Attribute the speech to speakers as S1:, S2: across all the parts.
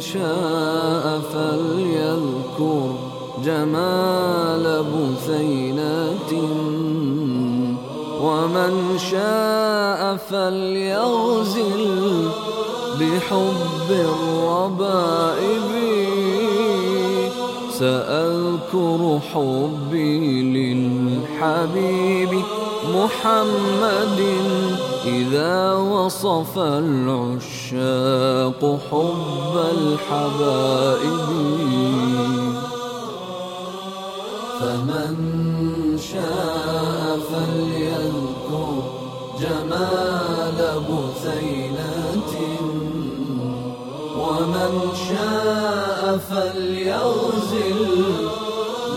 S1: شاء فليذكر جمال بثينات ومن شاء فليغزل بحب الربائب سأذكر حبي للحبيب محمد إذا وصف العشاق حب الحبائب. فمن شاء فليذكر جمال بثينات. ومن شاء فليغزل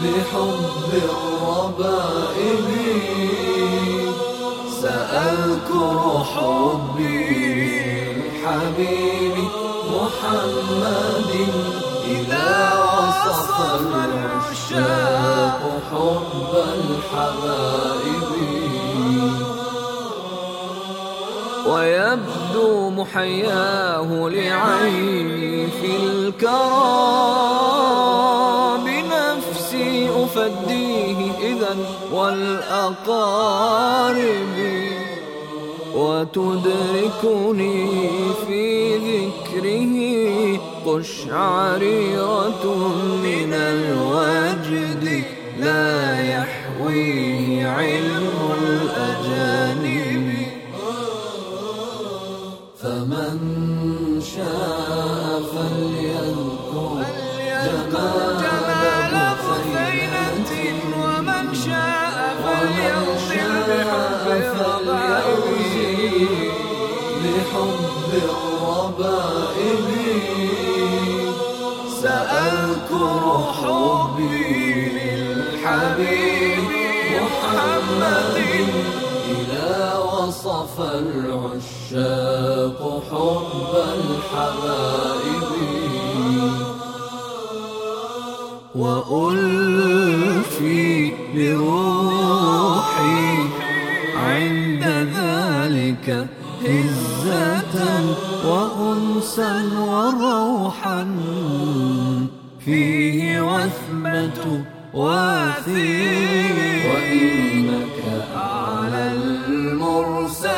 S1: بحب الربائب. سأذكر حبي الحبيب محمد إذا وصف العشاق حب الحبائب. ويبدو محياه لعيني في الكرى والأقارب وتدركني في ذكره قشعريرة من الوجد لا يحويه علم الأجانب. فمن شاء فليذكر جمال بحب الربائب سأذكر حبي للحبيب محمد إذا وصف العشاق حب الحبائب وألفي لروحي وروحا فيه وثبة واثي وإنك على المرسلين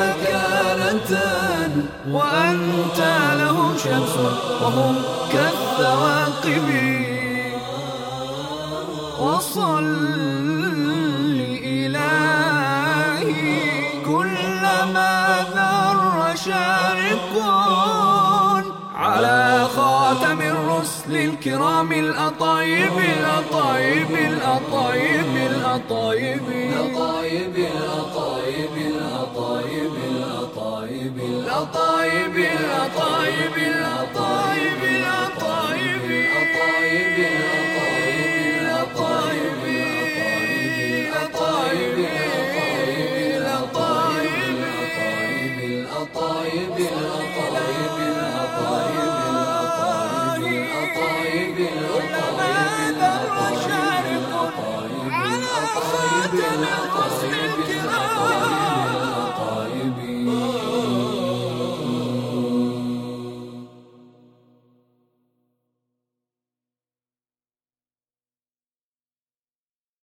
S1: مكانة. وأنت له شمس وهم كالثواقب. وصل إلهي كلما ذر شارق الأصل الكرام الأطايب الأطايب الأطايب الأطايب الأطايب الأطايب الأطايب الأطايب الأطايب الأطايب الأطايب الأطايب الأطايب الأطايب الأطايب الأطايب الأطايب كلما در شارق على صوتنا تصبح